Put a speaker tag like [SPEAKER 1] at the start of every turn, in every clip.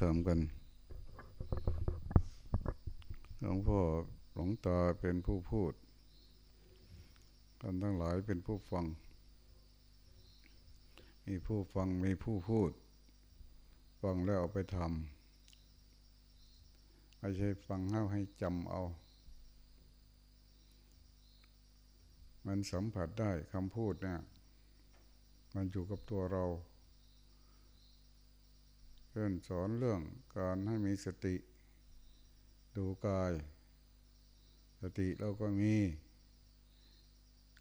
[SPEAKER 1] ธรรมกัน หลวงพ่อหลวงตาเป็นผู้พูด กันทั้งหลายเป็นผู้ฟัง มีผู้ฟังมีผู้พูด ฟังแล้วเอาไปทำไม่ใช่ฟังเ้าให้จำเอา มันสัมผัสได้คำพูดเนี่ย มันอยู่กับตัวเรา เพื่อนสอนเรื่องการให้มีสติ ดูกาย สติเราก็มี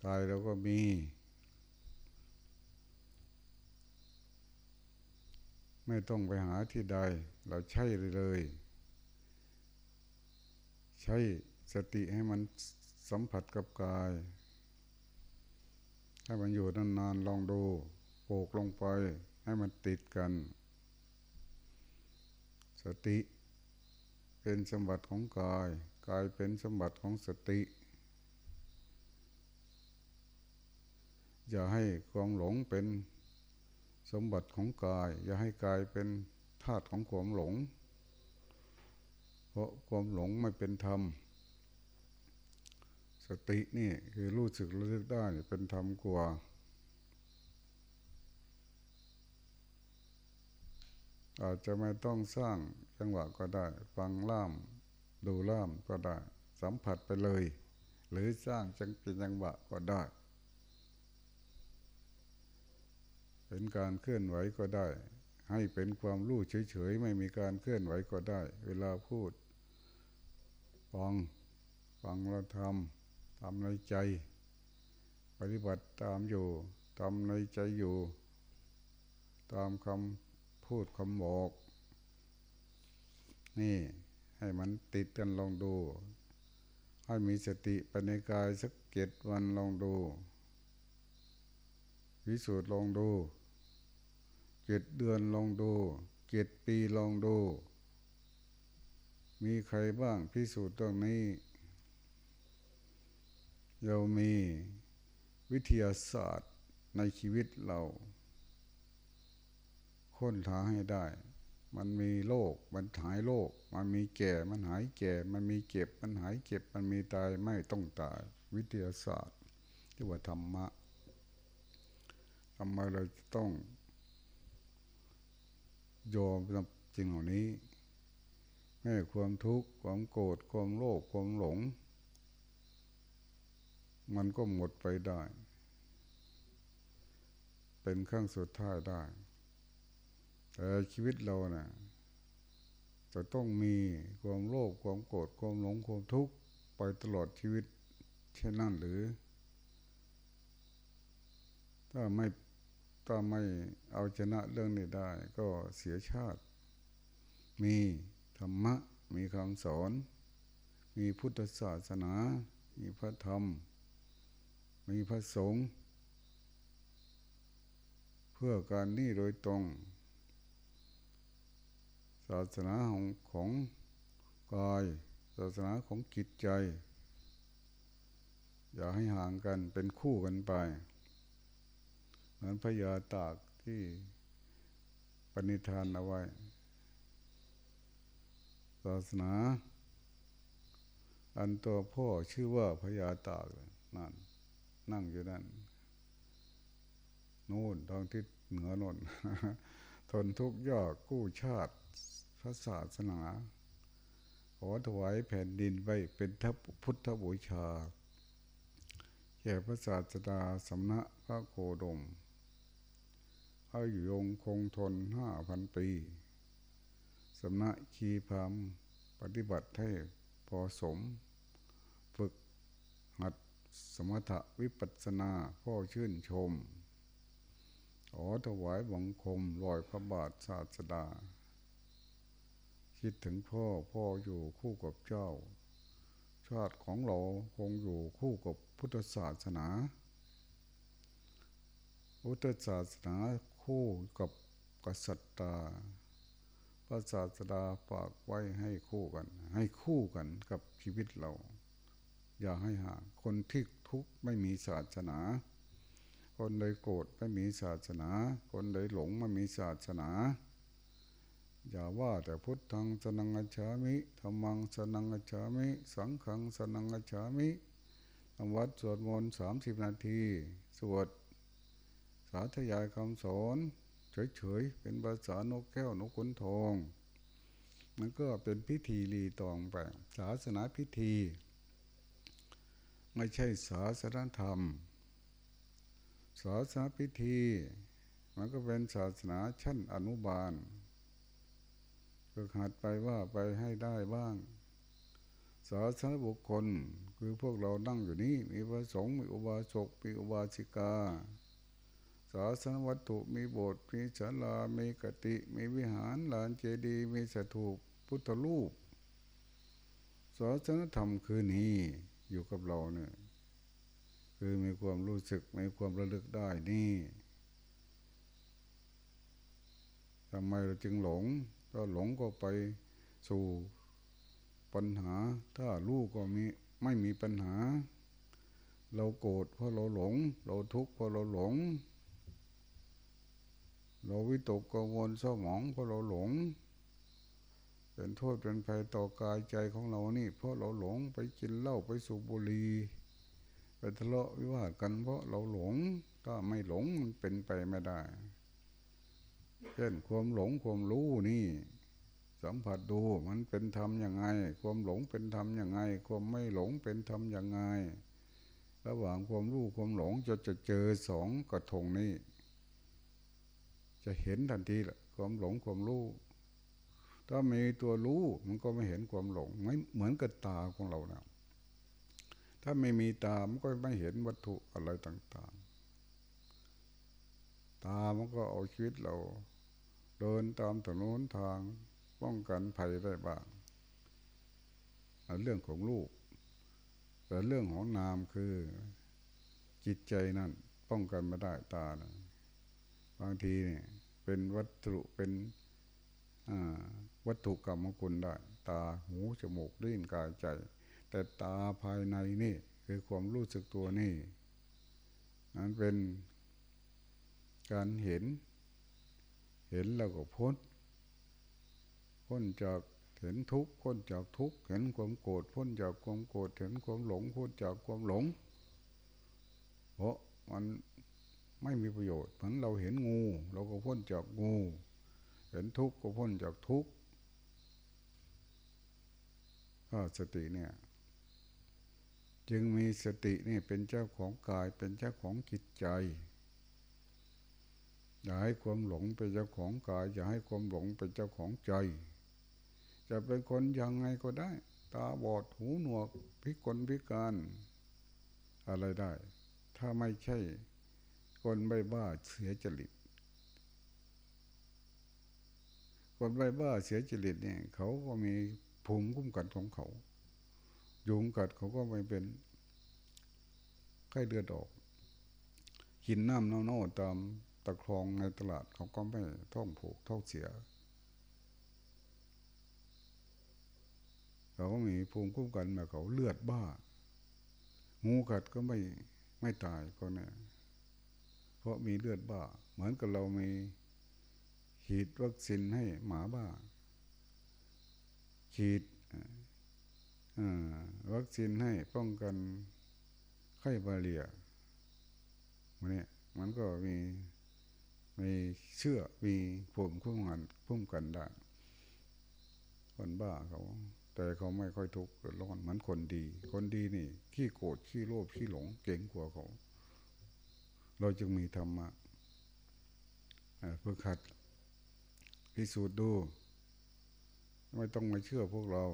[SPEAKER 1] กายเราก็มี ไม่ต้องไปหาที่ใด เราใช่เลย ใช้สติให้มันสัมผัสกับกายให้มันอยู่นานๆลองดู โปกลงไปให้มันติดกัน สติ เป็นสมบัติของกายกายเป็นสมบัติของสติ อย่าให้ความหลงเป็นสมบัติของกาย อย่าให้กายเป็นธาตุของความหลง เพราะความหลงไม่เป็นธรรม สตินี่คือรู้สึกรู้สึกได้เป็นธรรมกว่า อาจจะไม่ต้องสร้างจังหวะก็ได้ ฟังล่ามดูล่ามก็ได้ สัมผัสไปเลย หรือสร้างจังเป็นจังหวะก็ได้ เป็นการเคลื่อนไหวก็ได้ ให้เป็นความรู้เฉยๆไม่มีการเคลื่อนไหวก็ได้ เวลาพูดฟังฟังเราทำทำในใจ ปฏิบัติตามอยู่ทำในใจอยู่ ตามคำ พูดคำบอก นี่ให้มันติดกันลองดู ให้มีสติปัญกายสักเจ็ดวันลองดูวิสูตรลองดูเจ็ดเดือนลองดูเจ็ดปีลองดู มีใครบ้างพิสูจน์ตรงนี้ เรามีวิทยาศาสตร์ในชีวิตเรา ค้นหาให้ได้ มันมีโรคมันหายโรคมันมีแก่ มันหายแก่ มันมีเก็บ มันหายเก็บ มันมีตายไม่ต้องตาย วิทยาศาสตร์ที่ว่าธรรมะทำไมเราต้องยอมรับจริงเหล่านี้แม้ความทุกข์ความโกรธความโลภความหลง มันก็หมดไปได้ เป็นขั้งสุดท้ายได้ แต่ชีวิตเราเนะ่ยจะต้องมีความโลภความโกรธความหลงความทุกข์ไปตลอดชีวิตเช่นนั้นหรือ ถ้าไม่ถ้าไม่เอาชนะเรื่องนี้ได้ ก็เสียชาติ มีธรรมะ มีคำสอน มีพุทธศาสนา มีพระธรรม มีพระสงฆ์เพื่อการนี้โดยตรง ศาสนาของของกายศาสนาของจิตใจ อย่าให้ห่างกันเป็นคู่กันไป เหมือนพญาตากที่ปณิธานเอาไว้ ศาสนา อันตัวพ่อชื่อว่าพญาตากนั่นนั่งอยู่นั่นนู่นทางทิศเหนือนนทนทุกข์ยากกู้ชาติ ระศาสนาขอถวายแผ่นดินไว้เป็นทัพพุทธบูชาแก่พระศาสดาสำนักพระโคดมให้อยู่ยงคงทนห้าพันปีสำนักขีพามปฏิบัติให้พอสม ฝึกหัดสมถะวิปัสนาพ่อชื่นชม ขอถวายบังคมลอยพระบาทศาสดา คิดถึงพ่อพ่ออยู่คู่กับเจ้า ชาติของเราคงอยู่คู่กับพุทธศาสนาพุทธศาสนาคู่กับกษัตริย์พระศาสดาฝากไว้ให้คู่กัน ให้คู่กันกับชีวิตเรา อย่าให้ห่างคนที่ทุกข์ไม่มีศาสนา คนใดโกรธไม่มีศาสนา คนใดหลงไม่มีศาสนา อย่าว่าแต่พุทธังสนังกัจามิธรรมังสนังกัจามิ สังฆังสนังกัจามิทำวัดสวดมนต์สามสิบนาที สวด สาธยายคำสอนเฉยๆ เป็นภาษานกแก้วนกขุนทองมันก็เป็นพิธีรีตองไป ศาสนาพิธี ไม่ใช่ศาสนธรรม ศาสนาพิธี มันก็เป็นศาสนาชั้นอนุบาล ฝึกหัดไปว่าไปให้ได้บ้างศาสนาบุคคลคือพวกเรานั่งอยู่นี้มีพระสงฆ์มีอุบาสกมีอุบาสิกาศาสนวัตถุมีโบสถ์มีศาลา มีกติ มีวิหารลานเจดีย์มีสถูปพุทธรูปศาสนธรรมคือนี้อยู่กับเราเนี่ยคือมีความรู้สึกมีความระลึกได้นี่ทำไมเราจึงหลง ถ้าหลงก็ไปสู่ปัญหา ถ้ารู้ก็มีไม่มีปัญหา เราโกรธเพราะเราหลง เราทุกข์เพราะเราหลง เราวิตกกังวลเศร้าหมองเพราะเราหลง เป็นโทษเป็นภัยต่อกายใจของเรานี่ เพราะเราหลงไปกินเหล้าไปสูบบุหรี่ไปทะเลาะวิวาทกันเพราะเราหลง ถ้าไม่หลงมันเป็นไปไม่ได้ เช่นความหลงความรู้นี่ สัมผัสดูมันเป็นธรรมยังไง ความหลงเป็นธรรมยังไง ความไม่หลงเป็นธรรมยังไง ระหว่างความรู้ความหลงจะจะเจอสองกระทงนี้ จะเห็นทันทีแหละความหลงความรู้ถ้ามีตัวรู้มันก็ไม่เห็นความหลงไม่เหมือนกับตาของเรานะถ้าไม่มีตา มันก็ไม่เห็นวัตถุอะไรต่าง ๆ ตา มันก็เอาชีวิตเรา เดินตามถนนทางป้องกันภัยได้บ้างเรื่องของลูก แต่เรื่องของนามคือจิตใจนั่นป้องกันไม่ได้ตานะบางทีเนี่ยเป็นวัตถุเป็นวัตถุกรรมกุลได้ ตาหูจมูกลิ้นกายใจ แต่ตาภายในนี่คือความรู้สึกตัวนี่นั้นเป็นการเห็น เห็นแล้วก็พ้น พ้นจากเห็นทุกข์พ้นจากทุกข์เห็นความโกรธพ้นจากความโกรธเห็นความหลงพ้นจากความหลง เพราะมันไม่มีประโยชน์เหมือนเราเห็นงู เราก็พ้นจากงู เห็นทุกข์ก็พ้นจากทุกข์ก็สติเนี่ยจึงมีสตินี่เป็นเจ้าของกายเป็นเจ้าของจิตใจ อย่าให้ความหลงเป็นเจ้าของกาย อย่าให้ความหลงเป็นเจ้าของใจ จะเป็นคนยังไงก็ได้ ตาบอดหูหนวก พิกลพิการ อะไรได้ ถ้าไม่ใช่ คนใบบ้าเสียจริตคนใบบ้าเสียจริตเนี่ยเขาก็มีภูมิคุ้มกันของเขา ยุงกัดเขาก็ไม่เป็นไข้เดือดออก กินน้ำเน่าๆตาม ตะครองในตลาดเขาก็ไม่ท่องผูกท่องเสียเขาก็มีภูมิคุ้มกันมาเขาเลือดบ้างูกัดก็ไม่ไม่ตายก็เนี่ยเพราะมีเลือดบ้า เหมือนกับเรามีฉีดวัคซีนให้หมาบ้าฉีดวัคซีนให้ป้องกันไข้บาเรียมันเนี่ยมันก็มี มีเชื่อมีภูมิคุ้มกันพุ่มกันได้คนบ้าเขาแต่เขาไม่ค่อยทุกข์ร้อนเหมือนคนดี คนดีนี่ขี้โกรธขี้โลภขี้หลงเก่งกว่าเขา เราจึงมีธรรมะเพื่อขัดพิสูจน์ดู ไม่ต้องมาเชื่อพวกเรา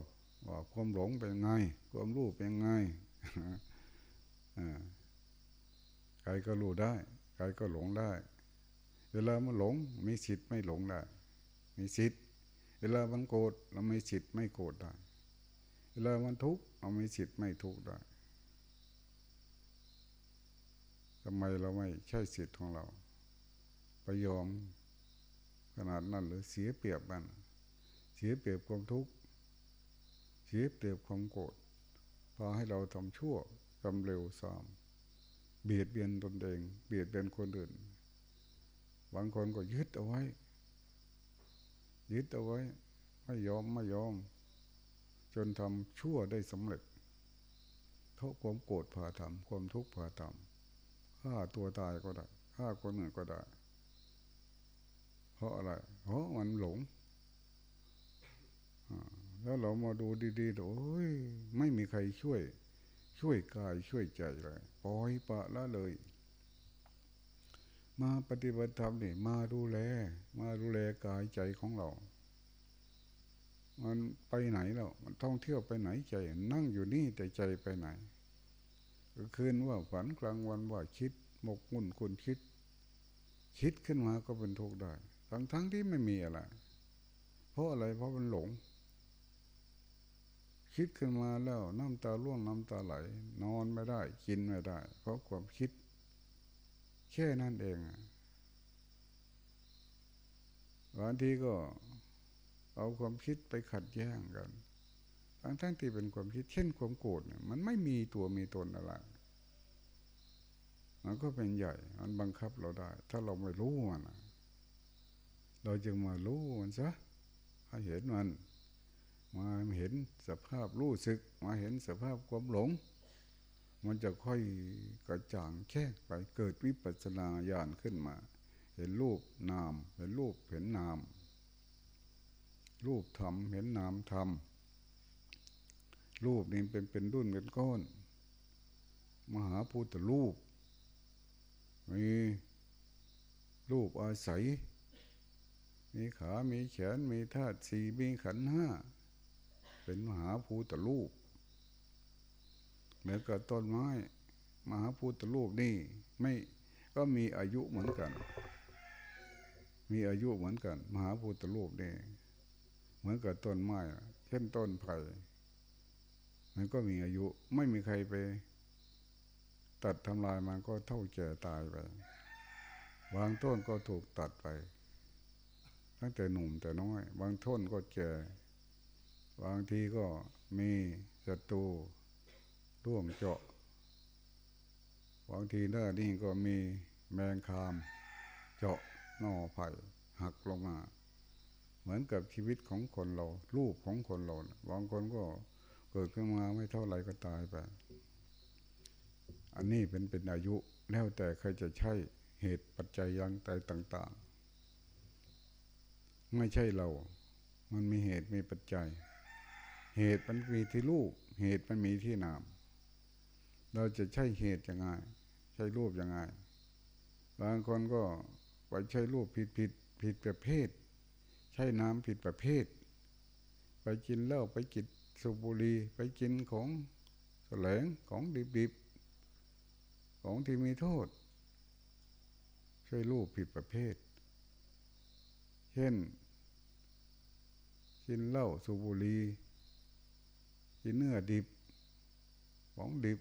[SPEAKER 1] ว่าความหลงเป็นไง ความรู้เป็นไงใครก็รู้ได้ใครก็หลงได้ เวลามันหลงมีสิทธิ์ไม่หลงได้มีสิทธิ์เวลามันโกรธเราไม่สิทธิ์ไม่โกรธได้ เวลามันทุกข์เราไม่สิทธิ์ไม่ทุกข์ได้ทำไมเราไม่ใช่สิทธิ์ของเราไปยอมขนาดนั้นหรือเสียเปรียบมันเสียเปรียบความทุกข์เสียเปรียบความโกรธพาให้เราทำชั่วทำเร็วซ้ำเบียดเบียนตนเอง เบียดเบียนคนอื่น บางคนก็ยึดเอาไว้ ยึดเอาไว้ ไม่ยอมไม่ยอม จนทำชั่วได้สำเร็จเพราความโกรธพาทำความทุกข์พาทำฆ่าตัวตายก็ได้ฆ่าคนอื่นก็ได้ เพราะอะไร เพราะมันหลงแล้วเรามาดูดีๆโอ้ยไม่มีใครช่วย ช่วยกายช่วยใจเลยปล่อยปะละเลย มาปฏิบัติธรรมนี่มาดูแล มาดูแลกายใจของเรา มันไปไหนแล้วมันท่องเที่ยวไปไหนใจ นั่งอยู่นี่แต่ใจไปไหนคืนว่าฝันกลางวันว่าคิดหมกมุ่นคุณคิด คิดขึ้นมาก็เป็นทุกข์ได้ทั้งทั้งที่ไม่มีอะไร เพราะอะไรเพราะมันหลง คิดขึ้นมาแล้วน้ำตาล่วงน้ำตาไหล นอนไม่ได้ กินไม่ได้ เพราะความคิด แค่นั้นเองบางทีก็เอาความคิดไปขัดแย้งกัน ทั้งทั้งที่เป็นความคิดเช่นความโกรธมันไม่มีตัวมีตนอะไรมันก็เป็นใหญ่ มันบังคับเราได้ ถ้าเราไม่รู้มันเราจึงมารู้มันซะให้เห็นมัน มาเห็นสภาพรู้สึก มาเห็นสภาพความหลง มันจะค่อยกระจ่างแค่ไปเกิดวิปัสสนาญาณขึ้นมา เห็นรูปนามเห็นรูปเห็นนาม รูปธรรมเห็นนามธรรมรูปนี่เป็นเป็นรุ่นเป็นก้อน มหาพุทธรูปมีรูปอาศัย มีขา มีแขน มีธาตุสี่มีขันห้า เป็นมหาภูตรูป เหมือนกับต้นไม้ มหาภูตรูปนี่ไม่ก็มีอายุเหมือนกัน มีอายุเหมือนกัน มหาภูตรูปนี่เหมือนกับต้นไม้เช่นต้นไผ่มันก็มีอายุไม่มีใครไปตัดทำลายมันก็เท่าแก่ตายไปบางต้นก็ถูกตัดไป ตั้งแต่หนุ่มแต่น้อย บางต้นก็แก่บางทีก็มีศัตรู ร่วมเจาะบางทีหน้านี่ก็มีแมงคาม เจาะนอไผ่หักลงมา เหมือนกับชีวิตของคนเราลูกของคนเราบางคนก็เกิดขึ้นมาไม่เท่าไรก็ตายไป อันนี้เป็นเป็นอายุแล้วแต่ใครจะใช่เหตุปัจจัยยังใจต่าง ๆ ไม่ใช่เรา มันมีเหตุมีปัจจัย เหตุมันมีที่รูป เหตุมันมีที่นาม เราจะใช้เหตุยังไง ใช้รูปยังไง บางคนก็ไปใช้รูปผิดผิดผิดประเภท ใช้น้ำผิดประเภท ไปกินเหล้าไปกินสุบุรีไปกินของแสลงของดิบๆของที่มีโทษ ใช้รูปผิดประเภท เช่น กินเหล้าสุบุรีกินเนื้อดิบของดิบ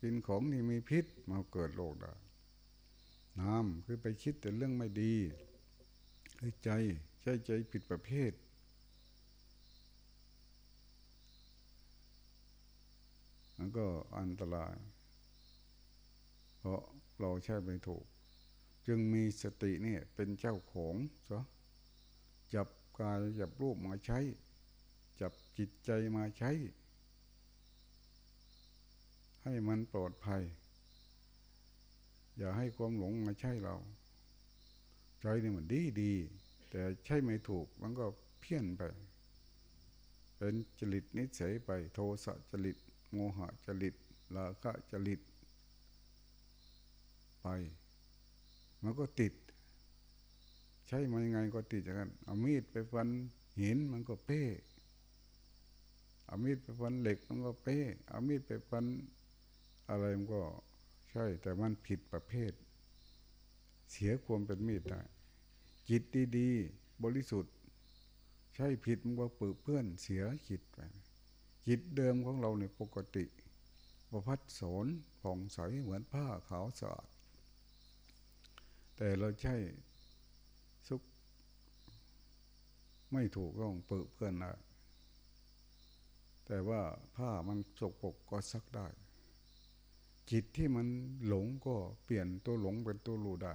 [SPEAKER 1] กินของที่มีพิษมาเกิดโรคได้น้ำคือไปคิดแต่เรื่องไม่ดีคือใจใช่ใจผิดประเภท มันก็อันตราย เพราะเราใช่ไม่ถูก จึงมีสติเนี่ยเป็นเจ้าของซะจับกายจับรูปมาใช้ จับจิตใจมาใช้ ให้มันปลอดภัย อย่าให้ความหลงมาใช่เรา ใจนี่มันดีดี แต่ใช่ไม่ถูกมันก็เพี้ยนไป เป็นจริตนิสัยไป โทสะจริต โมหะจริตลาคะจริต ไป มันก็ติด ใช่มันยังไงก็ติดอย่างนั้นเอามีดไปฟันหินมันก็เป้เอามีดไปฟันเหล็กมันก็เป้เอามีดไปฟัน อะไรมันก็ใช่ แต่มันผิดประเภท เสียความเป็นมีดได้จิตดีๆบริสุทธิ์ ใช่ผิดมันก็ปื้เพื่อนเสียจิตไปจิตเดิมของเราเนี่ยปกติประพัดสนผ่องใสเหมือนผ้าขาวสะอาดแต่เราใช่สุขไม่ถูกต้องปื้เพื่อนนะแต่ว่าผ้ามันสกปรกก็ซักได้ จิตที่มันหลงก็เปลี่ยนตัวหลงเป็นตัวรู้ได้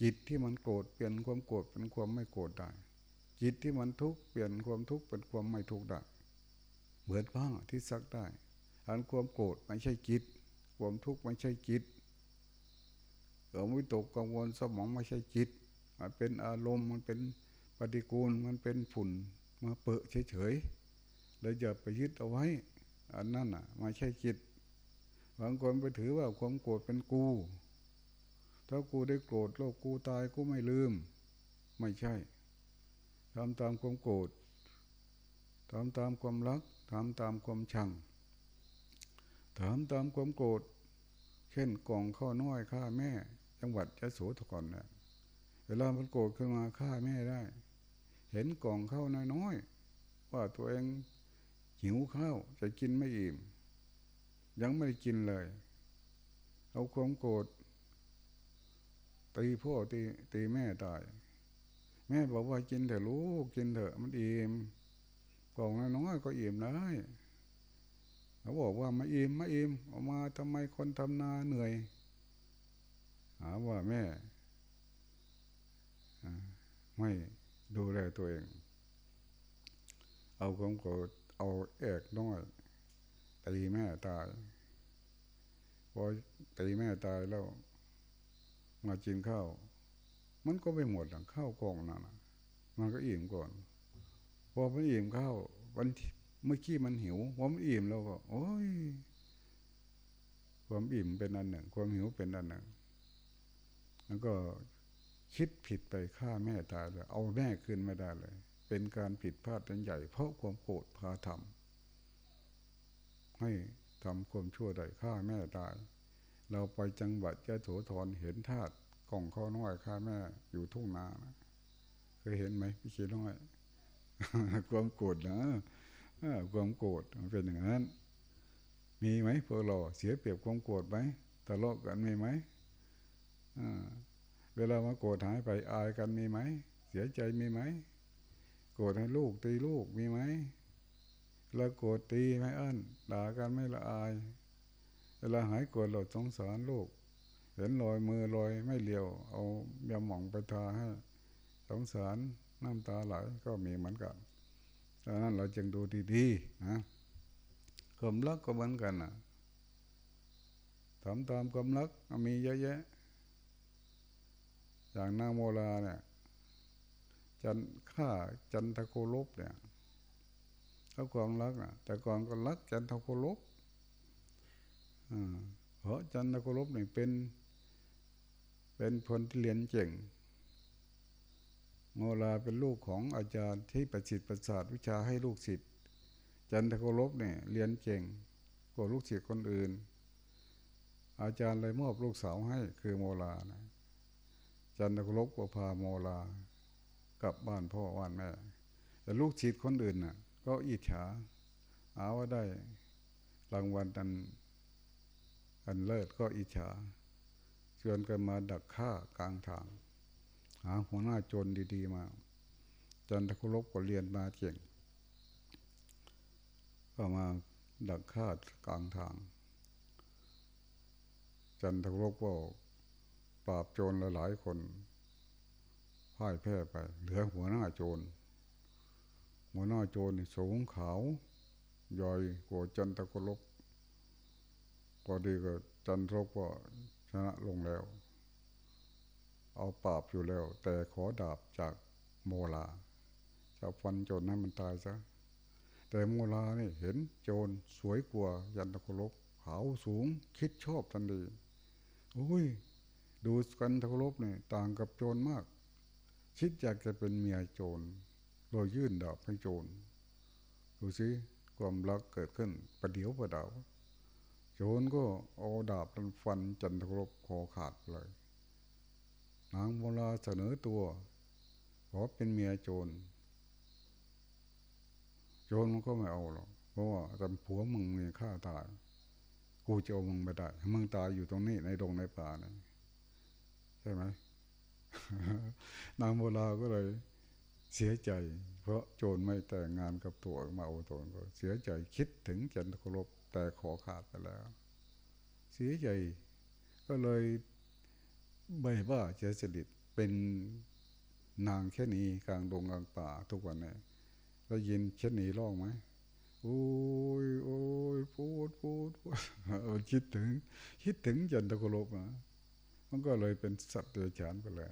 [SPEAKER 1] จิตที่มันโกรธเปลี่ยนความโกรธเป็นความไม่โกรธได้ จิตที่มันทุกข์เปลี่ยนความทุกข์เป็นความไม่ทุกข์ได้ เหมือนผ้าที่ซักได้ อันความโกรธไม่ใช่จิต ความทุกข์ไม่ใช่จิตเออวิตกกังวลสมองไม่ใช่จิต มันเป็นอารมณ์มันเป็นปฏิกูลมันเป็นฝุ่นมาเปอะเฉยๆแล้วอย่าไปยึดเอาไว้ อันนั้นอะไม่ใช่จิต บางคนไปถือว่าความโกรธเป็นกู ถ้ากูได้โกรธโลกกูตายกูไม่ลืม ไม่ใช่ทำตามความโกรธทำตามความรักทำตามความชังทำตามความโกรธ เช่นกล่องข้าวน้อยฆ่าแม่ จังหวัดจะโสธรเนี่ยเวลามันโกรธขึ้นมาฆ่าแม่ได้ เห็นกล่องข้าวน้อยๆว่าตัวเองหิวข้าวจะกินไม่อิ่ม ยังไม่ได้กินเลย เอาความโกรธตีพ่อตีตีแม่ตาย แม่บอกว่ากินเถอะลูกกินเถอะมันอิ่มกล่องน้อยก็อิ่มได้เขาบอกว่าไม่อิ่มไม่อิ่มออกมาทำไมคนทำนาเหนื่อยหาว่าแม่ไม่ดูแลตัวเอง เอาความโกรธเอาเอกน้อย ตีแม่ตายพอตีแม่ตายแล้ว มากินข้าวมันก็ไม่หมดหลังข้าวกองนั่นมันก็อิ่มก่อน พอมันอิ่มข้าววันเมื่อกี้มันหิวพอมันอิ่มแล้วก็ โอ้ยความอิ่มเป็นอันหนึ่ง ความหิวเป็นอันหนึ่ง แล้วก็คิดผิดไปฆ่าแม่ตายเลยเอาแม่ขึ้นไม่ได้เลย เป็นการผิดพลาดเป็นใหญ่ เพราะความโกรธพาทำ ให้ทำความชั่วใดฆ่าแม่ตายเราไปจังหวัดยะโสธรเห็นทาตุกล่องข้าวน้อยฆ่าแม่อยู่ทุ่งนานะเคยเห็นไหมพี่ชีน้อยความโกรธนะความโกรธมันเป็นอย่างนั้น มีไหมพวกเราเสียเปรียบความโกรธไหมทะเลาะกันมีไหมเวลามาโกรธหายไปอายกันมีไหมเสียใจมีไหมโกรธให้ลูกตีลูกมีไหม เราโกรธตีไม่อั้นด่ากันไม่ละอาย เวลาหายโกรธเราสงสารลูก เห็นรอยมือรอยไม่เลียว เอายาหม่องไปทาให้สงสารน้ำตาไหลก็มีเหมือนกันดังนั้นเราจึงดูดีๆนะความรักก็เหมือนกันนะทำตามความรักมีเยอะแยะ อย่างนางโมลาเนี่ย จันฆ่าจันทโคลบเนี่ย เขาความรักนะแต่ก่อนก็รักจันทโคลบเพราะจันทโคลบเนี่ยเป็น เป็นคนที่เรียนเก่งโมลาเป็นลูกของอาจารย์ที่ประสิทธิ์ประสาทวิชาให้ลูกศิษย์จันทโกลบเนี่ยเรียนเก่งกว่าลูกศิษย์คนอื่น อาจารย์เลยมอบลูกสาวให้คือโมลานะจันทโกลบก็พาโมลากลับบ้านพ่อบ้านแม่แต่ลูกศิษย์คนอื่นน่ะ ก็อิจฉาอาว่าได้รางวัลอันอันเลิศก็อิจฉาชวนกันมาดักฆ่ากลางทาง หาหัวหน้าโจรดีๆมาจันทคุลบก็เรียนมาเก่งก็มาดักฆ่ากลางทาง จันทคุลบก็ปราบโจรหลายๆคนพ่ายแพ้ไป เหลือหัวหน้าโจร หัวหน้าโจรสูงขาวย่อยกว่าจันทคุลบพอดีก็จันทรกก็ชนะลงแล้ว เอาปราบอยู่แล้ว แต่ขอดาบจากโมลาจะฟันโจรให้มันตายซะแต่โมลานี่เห็นโจรสวยกว่ายันตะโคลบขาวสูงคิดชอบทันทีโอ้ย ดูกันตะโคลบนี่ต่างกับโจรมาก คิดอยากจะเป็นเมียโจร โดยยื่นดาบให้โจรดูสิความรักเกิดขึ้นประเดี๋ยวประดาวโจรก็เอาดาบมันฟันจันทรบคอขาดเลย นางโมลาเสนอตัว ขอเป็นเมียโจร โจรมันก็ไม่เอาหรอกเพราะว่าตอนผัวมึงมีฆ่าตายกูจะเอามึงไม่ได้มึงตายอยู่ตรงนี้ในดงในป่านะใช่ไหมนางโมลาก็เลย เสียใจ เพราะโจรไม่แต่งงานกับตัวมาเอาตัวก็เสียใจคิดถึงจันทครบแต่ขอขาดไปแล้ว เสียใจก็เลยไม่ว่าจะสลิดเป็นนางแค่นี้กลางดงกลางป่าทุกวันนี้เรายินเช่นนี้ร้องไหมโอ้ยโอ้ยพูดพูดพูดคิดถึง คิดถึงจันตะกลบอะมันก็เลยเป็นสัตว์เดรัจฉานไปเลย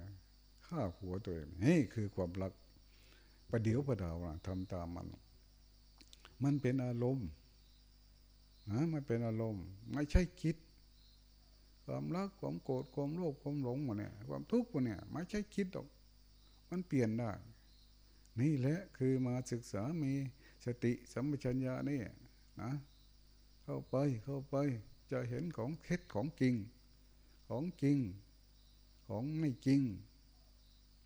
[SPEAKER 1] ฆ่าหัวตัวเองนี่คือความรัก ประเดี๋ยวประดาวนะทำตามมัน มันเป็นอารมณ์นะมันเป็นอารมณ์ ไม่ใช่คิด ความรักความโกรธความโลภความหลงมันเนี่ย ความทุกข์มันเนี่ย ไม่ใช่คิดหรอก มันเปลี่ยนได้ นี่แหละคือมาศึกษามีสติสัมปชัญญะนี่นะเข้าไปเข้าไปจะเห็นของเท็จของจริง ของจริง ของไม่จริง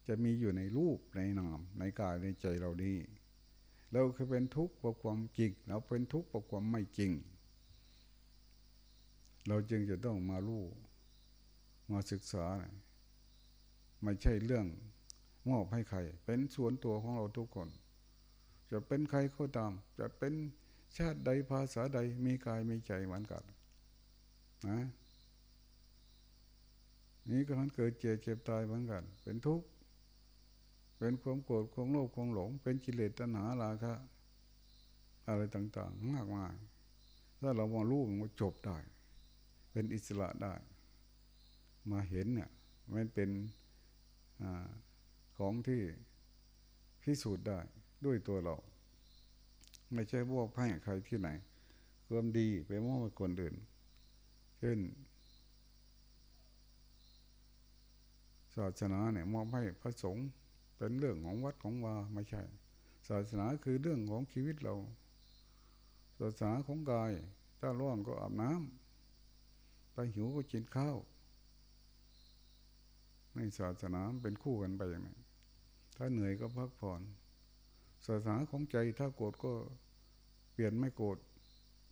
[SPEAKER 1] จะมีอยู่ในรูปในนามในกายในใจเรานี่เราเคยเป็นทุกข์เพราะความจริง เราเป็นทุกข์เพราะความไม่จริง เราจึงจะต้องมารู้มาศึกษา ไม่ใช่เรื่องมอบให้ใคร เป็นส่วนตัวของเราทุกคน จะเป็นใครก็ตาม จะเป็นชาติใดภาษาใดมีกายมีใจเหมือนกันนะนี่ก็มันเกิดเจ็บเจ็บตายเหมือนกัน เป็นทุกข์ เป็นความโกรธความโลภความหลง เป็นกิเลสตัณหาราคะอะไรต่างๆ มากมายถ้าเรามารู้มันจบได้ เป็นอิสระได้ มาเห็นเนี่ยมันเป็นอของที่พิสูจน์ได้ด้วยตัวเรา ไม่ใช่พวกให้ใครที่ไหนความดีไปมอบให้คนอื่น เช่นศาสนาเนี่ยมอบให้พระสงฆ์ เป็นเรื่องของวัดของวาไม่ใช่ ศาสนาคือเรื่องของชีวิตเรา ศาสนาของกาย ถ้าร้อนก็อาบน้ำถ้าหิวก็กินข้าวในศาสนาเป็นคู่กันไปอย่างนี้ถ้าเหนื่อยก็พักผ่อน ศาสนาของใจถ้าโกรธก็เปลี่ยนไม่โกรธ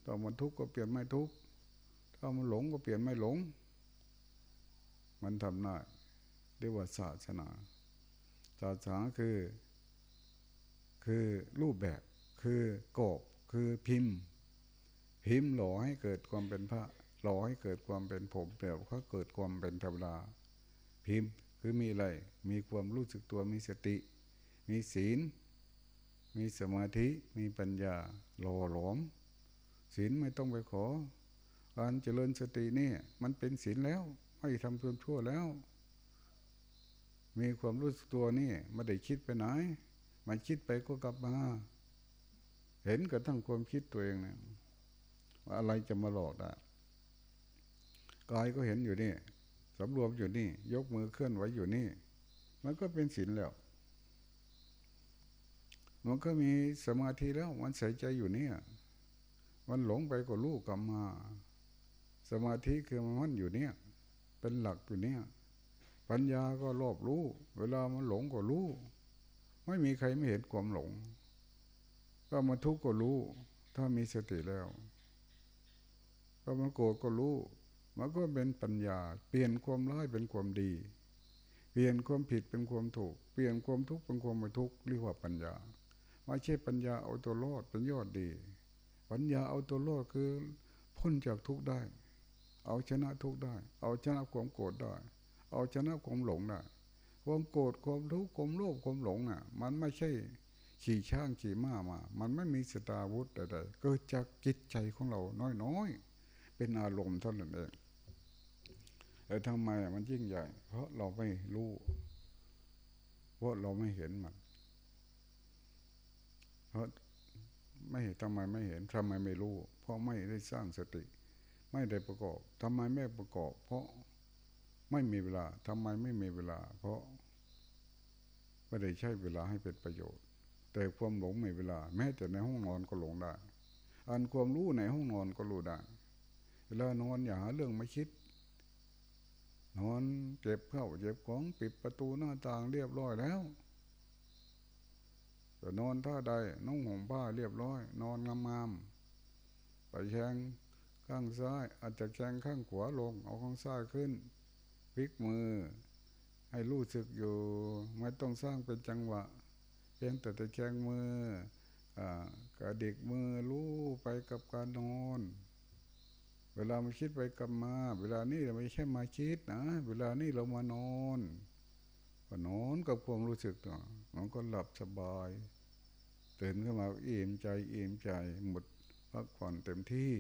[SPEAKER 1] ถ้ามันทุกข์ก็เปลี่ยนไม่ทุกข์ถ้ามันหลงก็เปลี่ยนไม่หลง มันทำได้เรียกว่าศาสนา ศาสนาคือ คือรูปแบบคือกอบคือพิมพ์ พิมพ์หล่อให้เกิดความเป็นพระหล่อให้เกิดความเป็นผมเดี๋ยวเขาเกิดความเป็นธรรมดาพิมพ์คือมีอะไร มีความรู้สึกตัวมีสติ มีศีล มีสมาธิ มีปัญญาหล่อหลอมศีลไม่ต้องไปขอ การเจริญสตินี่ มันเป็นศีลแล้ว ไม่ทำความชั่วแล้ว มีความรู้สึกตัวนี่ไม่ได้คิดไปไหนมันคิดไปก็กลับมา เห็นกระทั่งความคิดตัวเองเนี่ยว่าอะไรจะมาหลอกได้กายก็เห็นอยู่นี่สำรวมอยู่นี่ ยกมือเคลื่อนไหวอยู่นี่ มันก็เป็นศีลแล้ว มันก็มีสมาธิแล้ว มันใส่ใจอยู่นี่มันหลงไปก็รู้กลับมา สมาธิคือมันอยู่เนี่ย เป็นหลักอยู่เนี่ย ปัญญาก็รอบรู้ เวลามันหลงก็รู้ ไม่มีใครไม่เห็นความหลง ก็มาทุกข์ก็รู้ ถ้ามีสติแล้วก็มันโกรธก็รู้ มันก็เป็นปัญญา เปลี่ยนความร้ายเป็นความดี เปลี่ยนความผิดเป็นความถูก เปลี่ยนความทุกข์เป็นความไม่ทุกข์เรียกว่าปัญญา ไม่ใช่ปัญญาเอาตัวรอดเป็นยอดดี ปัญญาเอาตัวรอดคือพ้นจากทุกข์ได้ เอาชนะทุกข์ได้ เอาชนะความโกรธได้ เอาชนะความหลงได้ความโกรธความทุกข์ความโลภความหลงน่ะ มันไม่ใช่ขี่ช่างขี่ม้ามา มันไม่มีสตาวุธใดๆเกิดจากจิตใจของเราน้อยๆ เป็นอารมณ์เท่านั้นเองแต่ทำไมมันยิ่งใหญ่ เพราะเราไม่รู้เพราะเราไม่เห็นมัน เพราะไม่ทำไมไม่เห็นทำไมไม่รู้ เพราะไม่ได้สร้างสติ ไม่ได้ประกอบทำไมไม่ประกอบ เพราะ ไม่มีเวลาทำไมไม่มีเวลา เพราะไม่ได้ใช้เวลาให้เป็นประโยชน์ แต่ความหลงไม่เวลา แม้แต่ในห้องนอนก็หลงได้อันความรู้ในห้องนอนก็รู้ได้เวลานอนอย่าหาเรื่องไม่คิด นอนเก็บเข้าเก็บของปิดประตูหน้าต่างเรียบร้อยแล้วจะนอนท่าใดนุ่งห่มผ้าเรียบร้อย นอนงามๆไปแขงข้างซ้าย อาจจะแขงข้างขวาลง เอาข้างซ้ายขึ้น พลิกมือ ให้รู้สึกอยู่ไม่ต้องสร้างเป็นจังหวะเพียงแต่จะแขงมือกระดิกมือรู้ไปกับการนอน เวลามันคิดไปกลับมา เวลานี้เราไม่ใช่มาคิดนะเวลานี้เรามานอนก็นอนกับความรู้สึกตัวมันก็หลับสบายตื่นขึ้นมาอิ่มใจอิ่มใจหมดพักผ่อนเต็มที่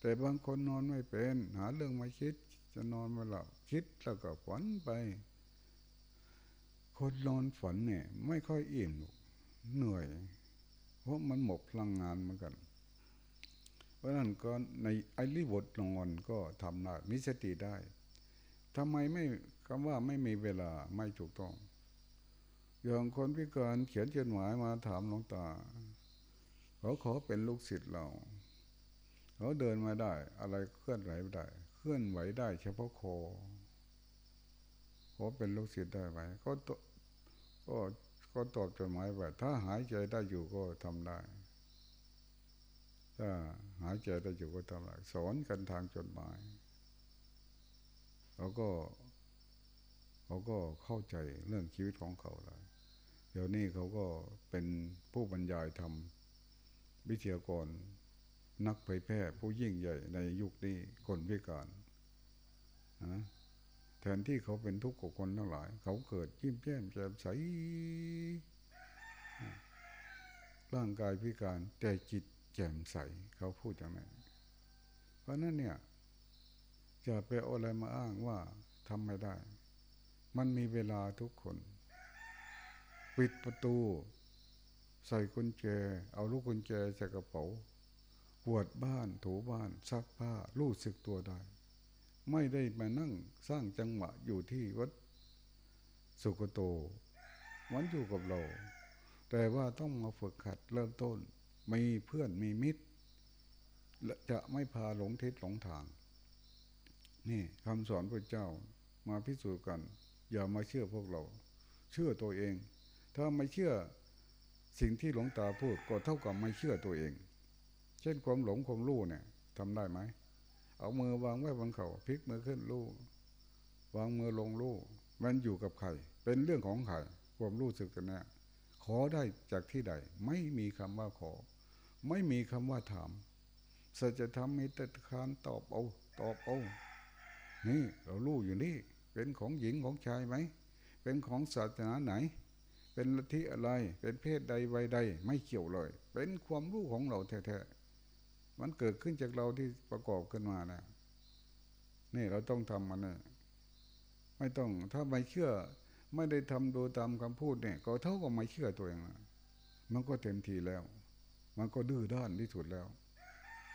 [SPEAKER 1] แต่บางคนนอนไม่เป็น หาเรื่องมาคิด จะนอนไม่หลับคิดแล้วก็ฝันไป คนนอนฝันเนี่ย ไม่ค่อยอิ่มเหนื่อย เพราะมันหมดพลังงานเหมือนกัน เพราะนั้นก็ในไอริบทนอนก็ทำได้มีสติได้ทำไมไม่คำว่าไม่มีเวลาไม่ถูกต้องอย่างคนพิการเขียนจดหมายมาถามหลวงตาเขาขอเป็นลูกศิษย์เรา เขาเดินมาได้ อะไรเคลื่อนไหวได้ เคลื่อนไหวได้เฉพาะคอขอเป็นลูกศิษย์ได้ไหมก็ก็ก็ตอบจดหมายว่าถ้าหายใจได้อยู่ก็ทำได้ ถ้าหายใจได้อยู่ก็ทำได้สอนกันทางจดหมายเขาก็เขาก็เข้าใจเรื่องชีวิตของเขาเลยเดี๋ยวนี้เขาก็เป็นผู้บรรยายธรรมวิทยากร นักเผยแพร่ผู้ยิ่งใหญ่ในยุคนี้คนพิการนะแทนที่เขาเป็นทุกข์กับคนทั้งหลาย เขาเกิดยิ้มแย้มแจ่มใสร่างกายพิการแต่จิตแจ่มใส เขาพูดอย่างนั้นเพราะนั้นเนี่ยจะไปเอาอะไรมาอ้างว่าทำไม่ได้ มันมีเวลาทุกคน ปิดประตู ใส่กุญแจ เอาลูกกุญแจใส่กระเป๋า ปวดบ้านถูบ้านซักผ้ารู้สึกตัวได้ ไม่ได้มานั่งสร้างจังหวะอยู่ที่วัดสุกโตมันอยู่กับเรา แต่ว่าต้องมาฝึกขัดเริ่มต้น มีเพื่อนมีมิตรจะไม่พาหลงทิศหลงทาง นี่คำสอนพระเจ้ามาพิสูจน์กัน อย่ามาเชื่อพวกเรา เชื่อตัวเอง ถ้าไม่เชื่อสิ่งที่หลวงตาพูดก็เท่ากับไม่เชื่อตัวเอง เช่นความหลงความรู้เนี่ยทำได้ไหมเอามือวางไว้บนเขาพลิกมือขึ้นรู้วางมือลงรู้มันอยู่กับใครเป็นเรื่องของใครความรู้สึกกันเนี่ยขอได้จากที่ใด ไม่มีคำว่าขอ ไม่มีคำว่าถามสัจธรรมมีแต่คานตอบเอา ตอบเอานี่เรารู้อยู่นี่ เป็นของหญิงของชายไหม เป็นของศาสนาไหน เป็นลัทธิอะไร เป็นเพศใดวัยใด ไม่เกี่ยวเลย เป็นความรู้ของเราแท้ๆ มันเกิดขึ้นจากเราที่ประกอบขึ้นมานะนี่เราต้องทำมันนะไม่ต้องถ้าไม่เชื่อ ไม่ได้ทำดูตามคำพูดเนี่ย ก็เท่ากับไม่เชื่อตัวเองนะมันก็เต็มทีแล้ว มันก็ดื้อด้านที่สุดแล้ว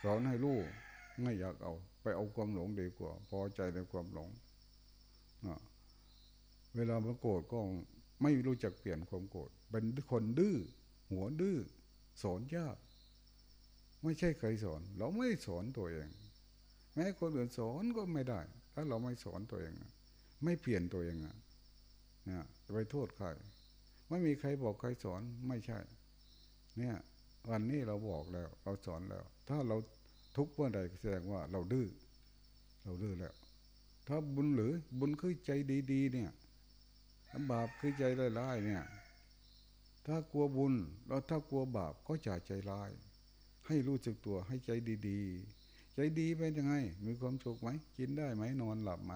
[SPEAKER 1] สอนให้รู้ไม่อยากเอา ไปเอาความหลงดีกว่า พอใจในความหลงเวลามันโกรธก็ไม่รู้จักเปลี่ยนความโกรธเป็นคนดื้อหัวดื้อสอนยาก ไม่ใช่ใครสอน เราไม่สอนตัวเอง แม้คนอื่นสอนก็ไม่ได้ ถ้าเราไม่สอนตัวเอง ไม่เปลี่ยนตัวเองเนี่ยจะไปโทษใคร ไม่มีใครบอกใครสอนไม่ใช่ เนี่ย วันนี้เราบอกแล้ว เราสอนแล้ว ถ้าเราทุกเมื่อใดแสดงว่าเราดื้อเราดื้อแล้ว ถ้าบุญหรือบุญคือใจดีๆ เนี่ยบาปคือใจร้ายๆเนี่ย ถ้ากลัวบุญแล้วถ้ากลัวบาปก็จะใจร้าย ให้รู้สึกตัวให้ใจดีๆ ใจดีเป็นยังไง มีความสุขไหม กินได้ไหมนอนหลับไหม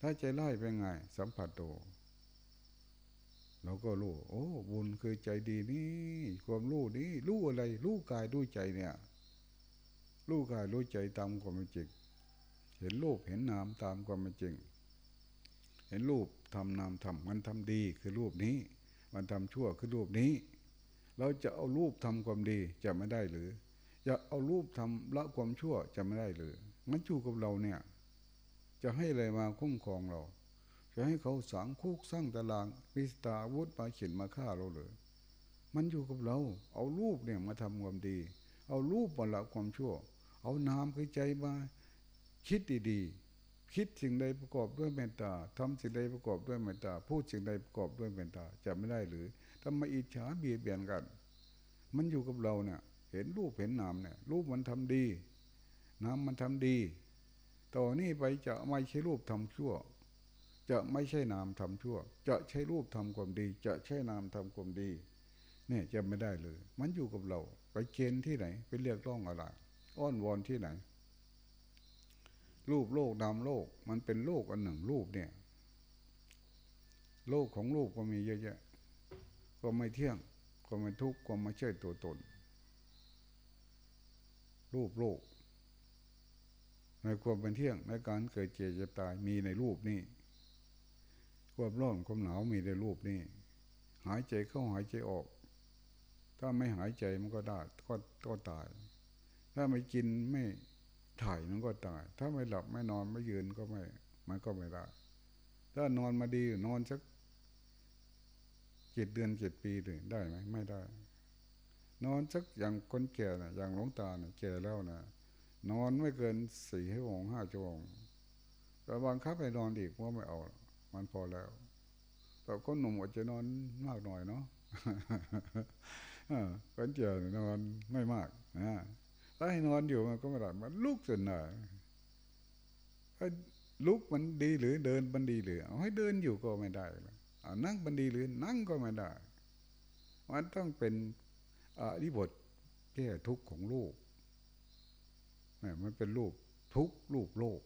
[SPEAKER 1] ถ้าใจร้ายเป็นไง สัมผัสโตเราก็รู้ โอ้ บุญคือใจดีนี่ ความรู้นี้รู้อะไร รู้กายรู้ใจเนี่ยรู้กายรู้ใจตามความเป็นจริง เห็นรูปเห็นนามตามความเป็นจริง เห็นรูปทำนามทำมันทำดีคือรูปนี้ มันทำชั่วคือรูปนี้ เราจะเอารูปทำความดีจะไม่ได้หรือ จะเอารูปทำละความชั่วจะไม่ได้หรือ มันจู่กับเราเนี่ย จะให้อะไรมาคุ้มครองเรา จะให้เขาสังคุกสร้างตารางพิสตาวุธมาเขียนมาฆ่าเราเลยมันอยู่กับเรา เอารูปเนี่ยมาทำความดี เอารูปมาละความชั่ว เอานามคือใจมาคิดดีๆ คิดสิ่งใดประกอบด้วยเมตตาทำสิ่งใดประกอบด้วยเมตตา พูดสิ่งใดประกอบด้วยเมตตา จะไม่ได้หรือ ทำไมอิจฉาเบียดเบียนกัน มันอยู่กับเราเนี่ยเห็นรูปเห็นนามเนี่ยรูปมันทำดีนามมันทำดีต่อนนี้ไปจะไม่ใช่รูปทำชั่ว จะไม่ใช่นามทำชั่ว จะใช้รูปทำความดี จะใช้นามทำความดีเนี่ยจะไม่ได้เลย มันอยู่กับเรา ไปเกณฑ์ที่ไหน ไปเรียกร้องอะไร อ้อนวอนที่ไหน รูปโลกนามโลก มันเป็นโลกอันหนึ่งรูปเนี่ย โลกของลูกก็มีเยอะแยะ ก็ไม่เที่ยงก็ไม่ทุกข์ก็ไม่ใช่ตัวตน รูปโลก ในความเป็นเที่ยงในการเกิดเจ็บจะตายมีในรูปนี้ความร้อนความหนาวมีในรูปนี้หายใจเข้าหายใจออก ถ้าไม่หายใจมันก็ได้ก็ก็ตาย ถ้าไม่กินไม่ถ่ายมันก็ตาย ถ้าไม่หลับไม่นอนไม่ยืนก็ไม่ มันก็ไม่ได้ ถ้านอนมาดีนอนสัก เจ็ดเดือนเจ็ดปีถึงได้ไหมไม่ได้ นอนสักอย่างคนแก่นะอย่างหลวงตาเนะแก่แล้วนะนอนไม่เกินสี่ชั่วโมงห้าชั่วโมงแต่บางคับไปนอนอีกว่าไม่เอา มันพอแล้ว แต่คนหนุ่มอาจจะนอนมากหน่อยเนาะคนแก่นอนไม่มากนะถ้าให้นอนอยู่มันก็ไม่ได้มันลุกจนหน่อยลุกมันดีหรือเดินมันดีหรือ เอาให้เดินอยู่ก็ไม่ได้เอา นั่งมันดีหรือนั่งก็ไม่ได้ มันต้องเป็นอริบทแก้ทุกข์ของลูกนี่มันเป็นรูปทุกรูปโลก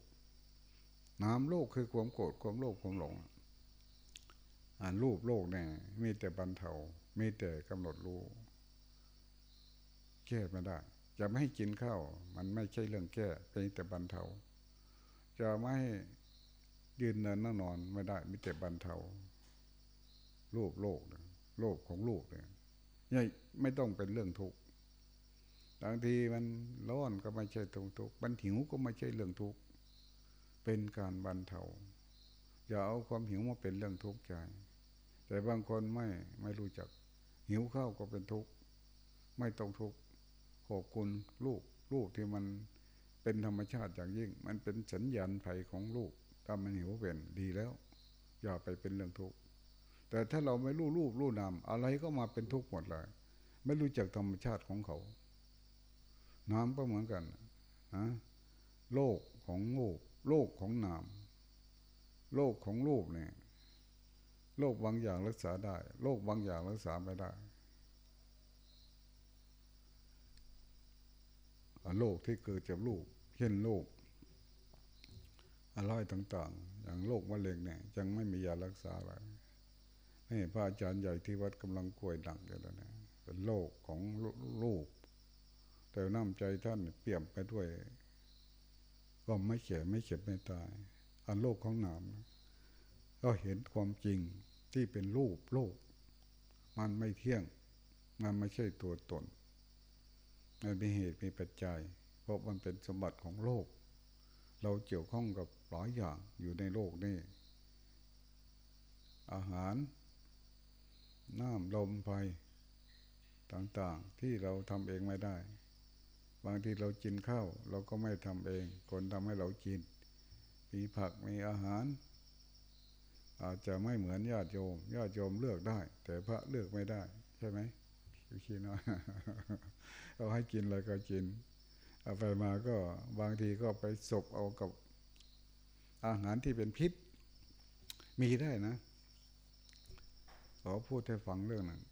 [SPEAKER 1] น้ำโลกคือความโกรธความโลภความหลงอ่านรูปโลกเนี่ยมีแต่บรรเทามีแต่กำหนดรู้แก้ไม่ได้จะไม่ให้กินข้าวมันไม่ใช่เรื่องแก้เป็นแต่บรรเทา จะไม่ยืนเนินนั่งนอนไม่ได้มีแต่บรรเทา รูปโลกโลกของลูกเนี่ยไม่ต้องเป็นเรื่องทุกข์บางทีมันร้อนก็ไม่ใช่ตรงทุกข์มันหิวก็ไม่ใช่เรื่องทุกข์เป็นการบรรเทาอย่าเอาความหิวมาเป็นเรื่องทุกข์ใจ แต่บางคนไม่ไม่รู้จัก หิวข้าวก็เป็นทุกข์ไม่ต้องทุกข์ขอบคุณลูกลูกที่มันเป็นธรรมชาติอย่างยิ่ง มันเป็นสัญญาณภัยของลูกถ้ามันหิวเป็นดีแล้ว อย่าไปเป็นเรื่องทุกข์ แต่ถ้าเราไม่รู้รูปรู้นามอะไรก็มาเป็นทุกข์หมดเลย ไม่รู้จักธรรมชาติของเขา น้ำก็เหมือนกันนะโลกของโลกโลกของนาม โลกของรูปเนี่ย โลกบางอย่างรักษาได้ โลกบางอย่างรักษาไม่ได้โลกที่เกิดจากลูกเช่นโลกอะไรต่าง ๆ อย่างโรคมะเร็งเนี่ยยังไม่มียารักษาอะไร นี่พระอาจารย์ใหญ่ที่วัดกำลังป่วยหนักอยู่แล้วนะเป็นโรคของลูกแต่น้ำใจท่านเปี่ยมไปด้วยก็ไม่เข็ไม่เจ็บไม่ตาย อันโลกของนามก็เห็นความจริงที่เป็นรูปโลก มันไม่เที่ยง มันไม่ใช่ตัวตนมันมีเหตุมีปัจจัย เพราะมันเป็นสมบัติของโลก เราเกี่ยวข้องกับหลายอย่างอยู่ในโลกนี้อาหาร น้ำลมไฟต่างๆ ที่เราทำเองไม่ได้ บางทีเรากินข้าวเราก็ไม่ทำเอง คนทำให้เรากิน มีผักมีอาหาร อาจจะไม่เหมือนญาติโยมญาติโยมเลือกได้ แต่พระเลือกไม่ได้ ใช่ไหมคิดน้อยเอาให้กินอะไรก็กินเอาไปมาก็บางทีก็ไปสบเอากับอาหารที่เป็นพิษ มีได้นะ ขอพูดให้ฟังเรื่องหนึ่ง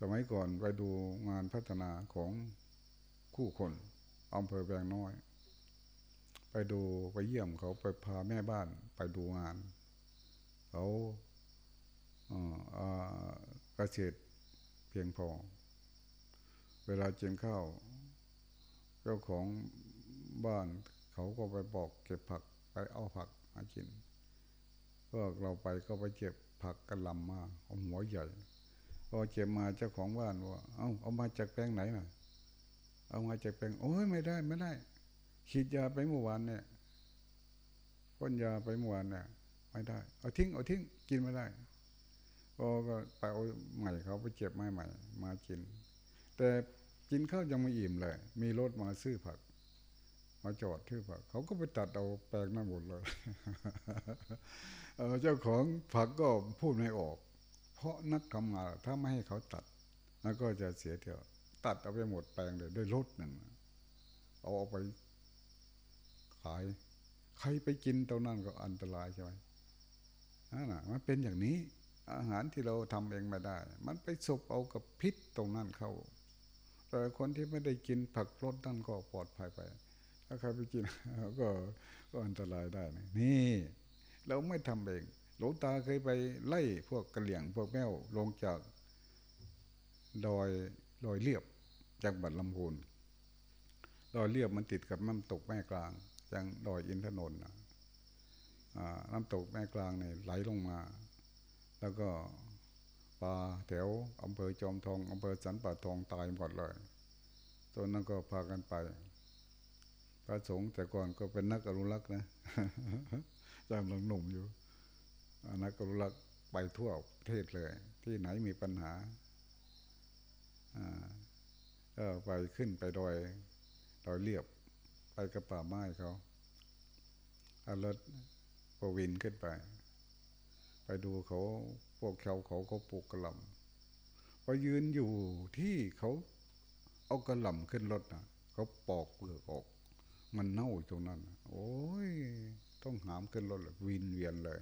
[SPEAKER 1] สมัยก่อนไปดูงานพัฒนาของคู่คนอำเภอแบงน้อย ไปดูไปเยี่ยมเขาไปพาแม่บ้านไปดูงาน เขาเกษตรเพียงพอ เวลาเจียงข้าวเจ้าของบ้านเขาก็ไปบอกเก็บผักไปเอาผักมากินก็เราไปก็ไปเก็บ ผักกระลำมาเอาหัวใหญ่พอเจ็บมาเจ้าของบ้านว่าเอาเอามาจากแปลงไหนน่ะเอามาจากแปลงโอ้ยไม่ได้ไม่ได้ฉีดยาไปเมื่อวานเนี่ยพ่นยาไปเมื่อวานเนี่ยไม่ได้ เอาทิ้งเอาทิ้งกินไม่ได้พอก็ไปเอาใหม่เขาไปเจ็บไม้ใหม่ มากิน แต่กินข้าวยังไม่อิ่มเลย มีรถมาซื้อผัก มาจอดที่ผัก เขาก็ไปตัดเอาแปลงนั่นหมดเลย เจ้าของผักก็พูดไม่ออก เพราะนักทำงานถ้าไม่ให้เขาตัด แล้วก็จะเสียเที่ยว ตัดเอาไปหมดแปลงเลยด้วยรถนึ่งเอาเอาไปขาย ใครไปกินตรงนั้นก็อันตรายใช่ไหมนั่นแหะมันเป็นอย่างนี้ อาหารที่เราทำเองไม่ได้ มันไปสบเอากับพิษตรงนั้นเข้าแต่คนที่ไม่ได้กินผักรสนั่นก็ปลอดภัยไป ถ้าใครไปกินก็ก็อันตรายได้นะนี่ เราไม่ทำเอง หลวงตาเคยไปไล่พวกกระเหลี่ยงพวกแมวลงจากดอยดอยเรียบจากบัดลำพูนดอยเรียบมันติดกับน้ำตกแม่กลางจังดอยอินทนนท์น้ำตกแม่กลางเนี่ยไหลลงมา แล้วก็ปลาแถวอำเภอจอมทองอำเภอสันป่าทองตายหมดเลยตอนนั้นก็พากันไป พระสงฆ์แต่ก่อนก็เป็นนักอนุรักษ์นะ ยังหลงหนุ่มอยู่อ่านักอนุรักไปทั่วประเทศเลย ที่ไหนมีปัญหาอ่าก็ไปขึ้นไปดอยดอยเรียบไปกระป่าไม้เขาเอารถประวินขึ้นไป ไปดูเขาพวกชาวเขาเขาปลูกกระหล่ำพอยืนอยู่ที่เขาเอากระหล่ำขึ้นรถนะเขาปอกเปลือกออก มันเน่าอยู่ตรงนั้น โอ้ย ต้องหามขึ้นรถวินเวียนเลย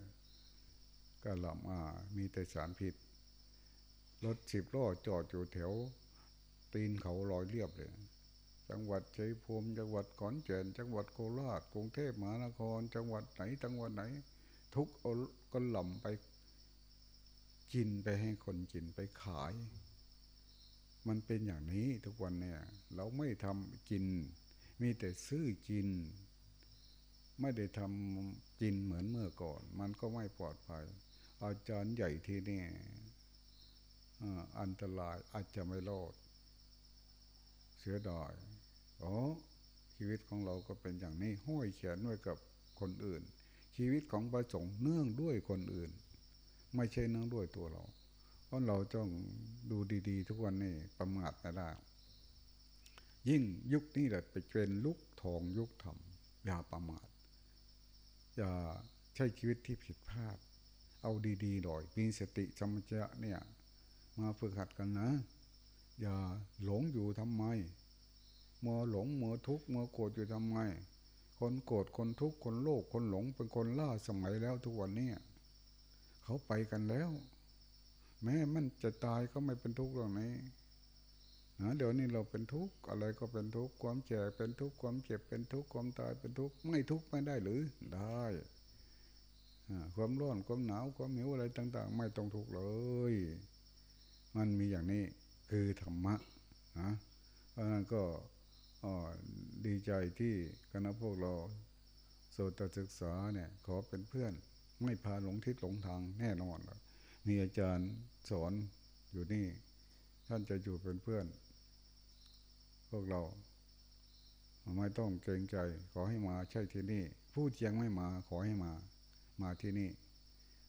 [SPEAKER 1] กระหล่ำอ่า มีแต่สารพิษ รถสิบล้อจอดอยู่แถว ตีนเขาลอยเรียบเลย จังหวัดชัยภูมิจังหวัดขอนแก่นจังหวัดโคราชกรุงเทพมหานคร จังหวัดไหนจังหวัดไหน ทุกเอากะหล่ำไปกินไปให้คนกินไปขาย มันเป็นอย่างนี้ทุกวันเนี่ย เราไม่ทำกิน มีแต่ซื้อกิน ไม่ได้ทำกินเหมือนเมื่อก่อน มันก็ไม่ปลอดภัย อาจารย์ใหญ่ที่นี่อันตรายอาจจะไม่รอด เสียดายอ๋อชีวิตของเราก็เป็นอย่างนี้ห้อยแขนไว้กับคนอื่น ชีวิตของประสงค์เนื่องด้วยคนอื่น ไม่ใช่เนื่องด้วยตัวเรา เพราะเราต้องดูดีๆ ทุกวันนี้ประมาทไม่ได้ยิ่งยุคนี้แหละไปเป็นลุกทองยุคธรรมอย่าประมาท อย่าใช้ชีวิตที่ผิดพลาด เอาดีๆหน่อยมีสติสมัญญะเนี่ย มาฝึกหัดกันนะ อย่าหลงอยู่ทำไมมัวหลงมัวทุกข์มัวโกรธอยู่ทำไม คนโกรธคนทุกข์คนโลภคนหลงเป็นคนล่าสมัยแล้วทุกวันนี้เขาไปกันแล้ว แม้มันจะตายก็ไม่เป็นทุกข์เรื่องนี้นะ เดี๋ยวนี้เราเป็นทุกข์อะไรก็เป็นทุกข์ความแก่เป็นทุกข์ความเจ็บเป็นทุกข์ความตายเป็นทุกข์ไม่ทุกข์ไม่ได้หรือได้ความร้อนความหนาวความหิวอะไรต่าง ๆ ไม่ต้องทุกข์เลย มันมีอย่างนี้คือธรรมะนะเพราะนั้นก็ดีใจที่คณะพวกเราโสตศึกษาเนี่ย ขอเป็นเพื่อน ไม่พาหลงทิศหลงทางแน่นอนมีอาจารย์สอนอยู่นี่ ท่านจะอยู่เป็นเพื่อน วกเรา ไม่ต้องเกรงใจ ขอให้มาใช่ที่นี่ ผู้เจียงไม่มาขอให้มา มาที่นี่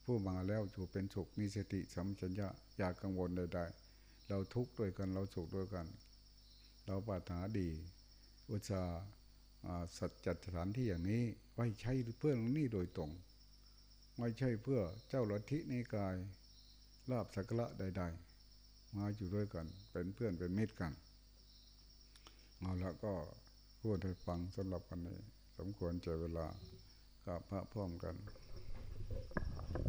[SPEAKER 1] ผู้มาแล้วอยู่เป็นสุขมีสติสัมชัญญะอย่ากกังวลใดๆเราทุกข์ด้วยกันเราสุขด้วยกัน เราปรารถนาดีอุตสาห์อ่าสัจจัดสถานที่อย่างนี้ไว้ใช้เพื่อนนี่โดยตรง ไม่ใช่เพื่อเจ้าลัทธินิกายลาบสักระใด ๆ มาอยู่ด้วยกัน เป็นเพื่อนเป็นมิตรกัน เอาละก็พูดให้ฟังสำหรับวันนี้ สมควรใจเวลากับพระพร้อมกัน